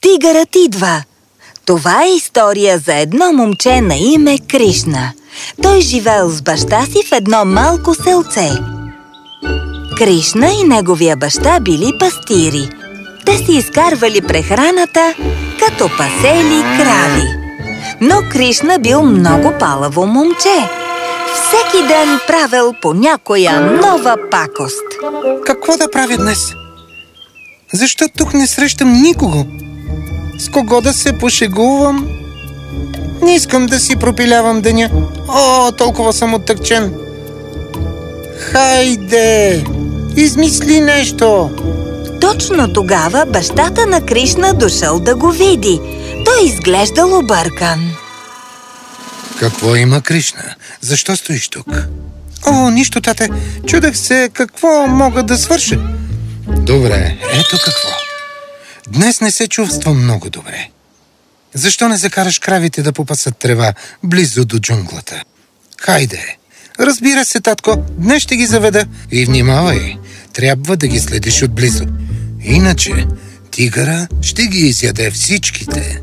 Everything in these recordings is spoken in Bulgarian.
Тигърът идва! Това е история за едно момче на име Кришна. Той живеел с баща си в едно малко селце. Кришна и неговия баща били пастири. Те си изкарвали прехраната, като пасели крави. Но Кришна бил много палаво момче. Всеки ден правил по някоя нова пакост. Какво да правя днес? Защо тук не срещам никого? С кого да се пошегувам? Не искам да си пропилявам деня. О, толкова съм оттъкчен. Хайде! Измисли нещо! Точно тогава бащата на Кришна дошъл да го види. Той изглеждал объркан. Какво има, Кришна? Защо стоиш тук? О, нищо, тате. Чудех се какво мога да свърша. Добре, ето какво. Днес не се чувствам много добре. Защо не закараш кравите да попасат трева близо до джунглата? Хайде! Разбира се, татко, днес ще ги заведа. И внимавай, трябва да ги следиш отблизо. Иначе тигъра ще ги изяде всичките.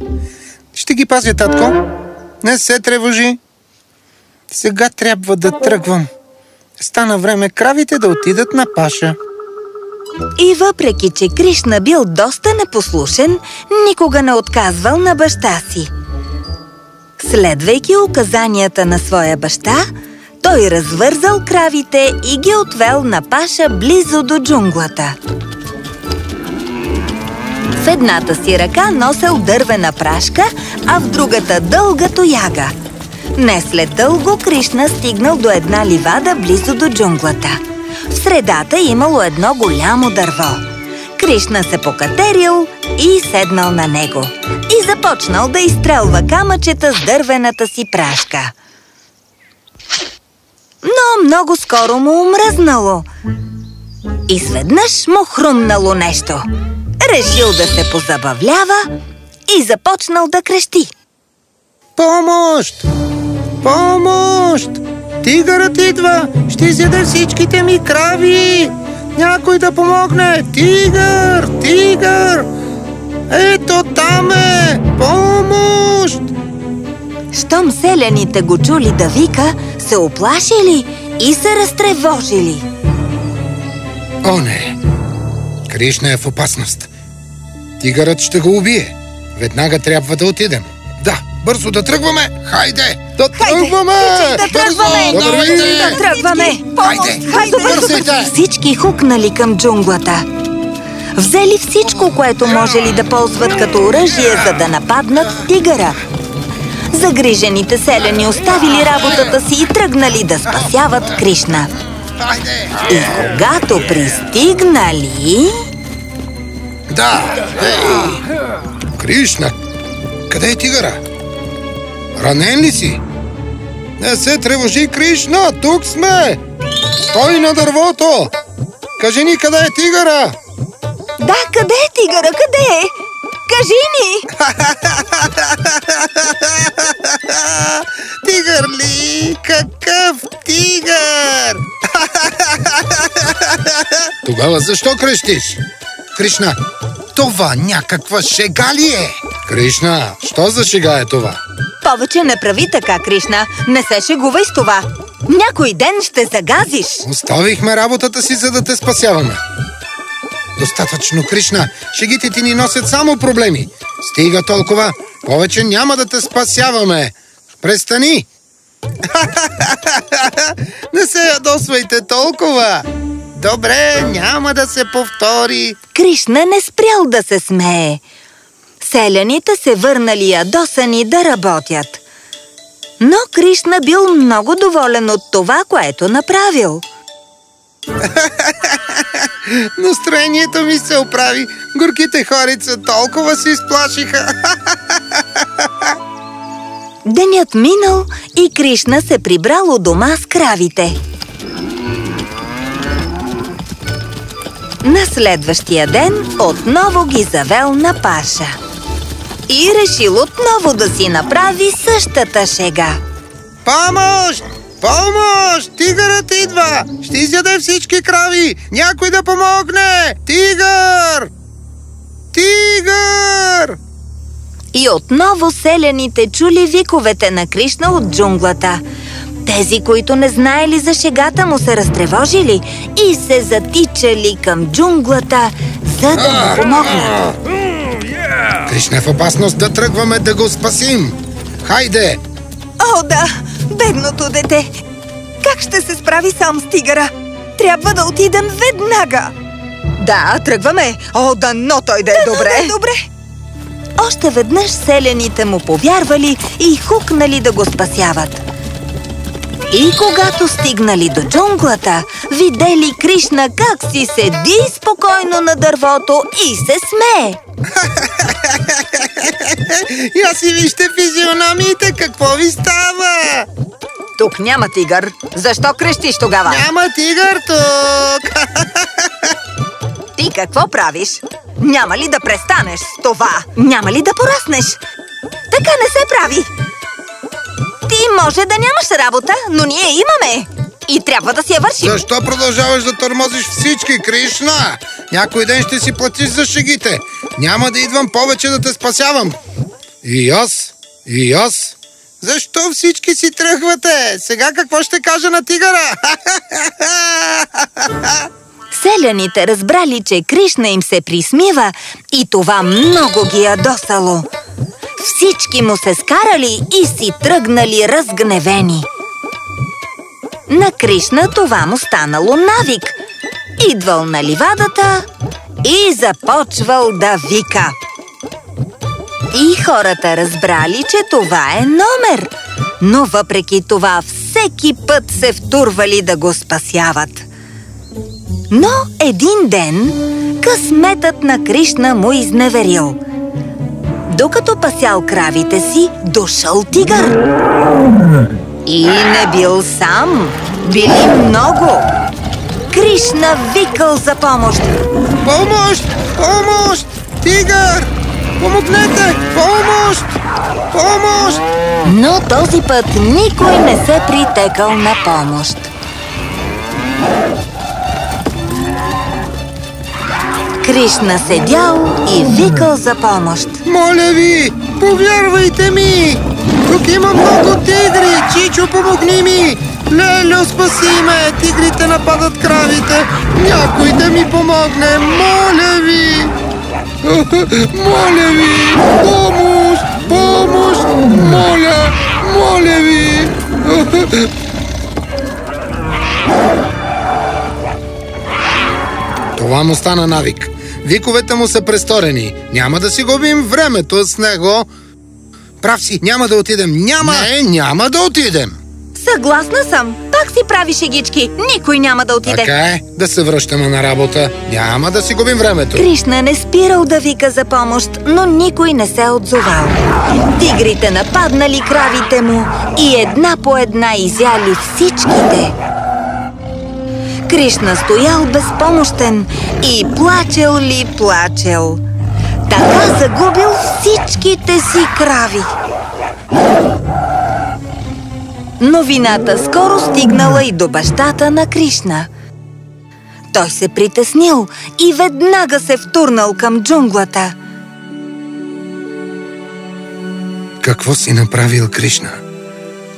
Ще ги пазя, татко. Не се тревожи. Сега трябва да тръгвам. Стана време кравите да отидат на паша. И въпреки, че Кришна бил доста непослушен, никога не отказвал на баща си. Следвайки указанията на своя баща, той развързал кравите и ги отвел на паша близо до джунглата. В едната си ръка носел дървена прашка, а в другата дълга тояга. Не след дълго Кришна стигнал до една ливада близо до джунглата. В средата имало едно голямо дърво. Кришна се покатерил и седнал на него. И започнал да изстрелва камъчета с дървената си прашка. Но много скоро му омръзнало. И сведнъж му хрумнало нещо. Решил да се позабавлява и започнал да крещи. Помощ! Помощ! Тигърът идва! Ще изяде всичките ми крави! Някой да помогне! Тигър! Тигър! Ето там е! Помощ! Щом селяните го чули да вика, се оплашили и се разтревожили. О, не! Кришна е в опасност. Тигърът ще го убие. Веднага трябва да отидем. Бързо да тръгваме! Хайде! Да тръгваме! да тръгваме! Бързо! Да! Да тръгваме! Хайде! Хайде, Бързайте! Всички хукнали към джунглата. Взели всичко, което можели да ползват като оръжие, за да нападнат тигъра. Загрижените селяни оставили работата си и тръгнали да спасяват Кришна. Хайде! И когато пристигнали... Да! Ей! Кришна! Къде е тигъра? Ранен ли си? Не се тревожи, Кришна! Тук сме! Стой на дървото! Кажи ни къде е тигъра! Да, къде е тигъра? Къде е? Кажи ни! Тигър ли? Какъв тигър? Тогава защо крещиш? Кришна, това някаква шега ли е? Кришна, що за шега е това? Повече не прави така, Кришна. Не се шегувай с това. Някой ден ще загазиш. Оставихме работата си, за да те спасяваме. Достатъчно, Кришна. Шегите ти ни носят само проблеми. Стига толкова. Повече няма да те спасяваме. Престани! Не се ядосвайте толкова. Добре, няма да се повтори. Кришна не спрял да се смее. Селяните се върнали ядосани да работят. Но Кришна бил много доволен от това, което направил. Настроението ми се оправи. Горките хорица толкова се изплашиха. Денят минал и Кришна се прибрал у дома с кравите. На следващия ден отново ги завел на паша. И решил отново да си направи същата шега. Помощ! Помощ! Тигърът идва! Ще изяде всички крави! Някой да помогне! Тигър! Тигър! И отново селяните чули виковете на Кришна от джунглата. Тези, които не знаели за шегата му, се разтревожили и се затичали към джунглата, за да му помогнат. Кришна е в опасност да тръгваме да го спасим. Хайде! О, да! Бедното дете! Как ще се справи сам с тигъра? Трябва да отидем веднага! Да, тръгваме! О, дано той да е Дано добре! да е добре! Още веднъж селяните му повярвали и хукнали да го спасяват. И когато стигнали до джунглата, видели Кришна как си седи спокойно на дървото и се смее. Я си вижте физиономиите, какво ви става? Тук няма тигър. Защо крещиш тогава? Няма тигър тук! Ти какво правиш? Няма ли да престанеш с това? Няма ли да пораснеш? Така не се прави! Ти може да нямаш работа, но ние имаме! И трябва да си я вършим! Защо продължаваш да тормозиш всички, Кришна? Някой ден ще си платиш за шегите. Няма да идвам повече да те спасявам. И аз, и аз. Защо всички си тръгвате? Сега какво ще кажа на тигъра? Селяните разбрали, че Кришна им се присмива и това много ги ядосало. Всички му се скарали и си тръгнали разгневени. На Кришна това му станало навик. Идвал на ливадата и започвал да вика. И хората разбрали, че това е номер. Но въпреки това всеки път се втурвали да го спасяват. Но един ден късметът на Кришна му изневерил. Докато пасял кравите си, дошъл тигър. И не бил сам, били много. Кришна викал за помощ. Помощ! Помощ! Тигър! Помогнете! Помощ! Помощ! Но този път никой не се притекал на помощ. Кришна седял и викал за помощ. Моля ви, повярвайте ми! Тук има много тигри! Чичо, помогни ми! Лелю, спаси ме! Тигрите нападат кравите! Някой да ми помогне! Моля ви! Моля ви! Помощ! Помощ! Моля! Моля ви! Това му стана навик. Виковете му са престорени. Няма да си губим времето с него. Прав си, няма да отидем. Няма! Не, няма да отидем. Съгласна съм. Пак си прави шегички. Никой няма да отиде. Така е, да се връщаме на работа. Няма да си губим времето. Кришна не спирал да вика за помощ, но никой не се отзовал. Тигрите нападнали кравите му и една по една изяли всичките. Кришна стоял безпомощен и плачел ли плачел. Така загубил всичките си крави. Новината скоро стигнала и до бащата на Кришна. Той се притеснил и веднага се втурнал към джунглата. Какво си направил, Кришна?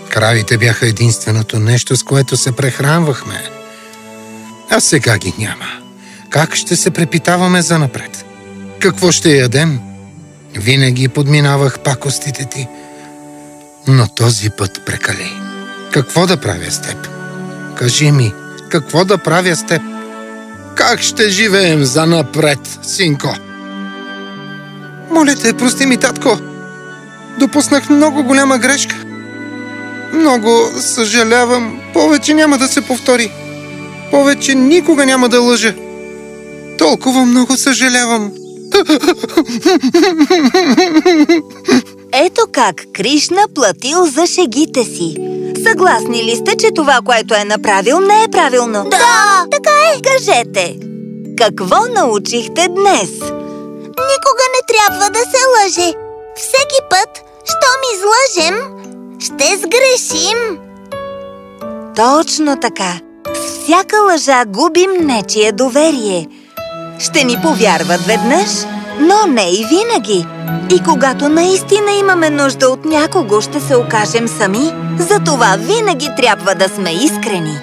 Кравите бяха единственото нещо, с което се прехранвахме. А сега ги няма. Как ще се препитаваме за напред? Какво ще ядем? Винаги подминавах пакостите ти. Но този път прекали. Какво да правя с теб? Кажи ми, какво да правя с теб? Как ще живеем за напред, синко? Моля те, прости ми, татко. Допуснах много голяма грешка. Много съжалявам. Повече няма да се повтори. Повече никога няма да лъжа. Толкова много съжалявам. Ето как Кришна платил за шегите си. Съгласни ли сте, че това, което е направил, не е правилно? Да! Така е! Кажете! Какво научихте днес? Никога не трябва да се лъже. Всеки път, щом излъжем, ще сгрешим. Точно така. Всяка лъжа губим нечие доверие. Ще ни повярват веднъж но не и винаги. И когато наистина имаме нужда от някого, ще се окажем сами. Затова винаги трябва да сме искрени.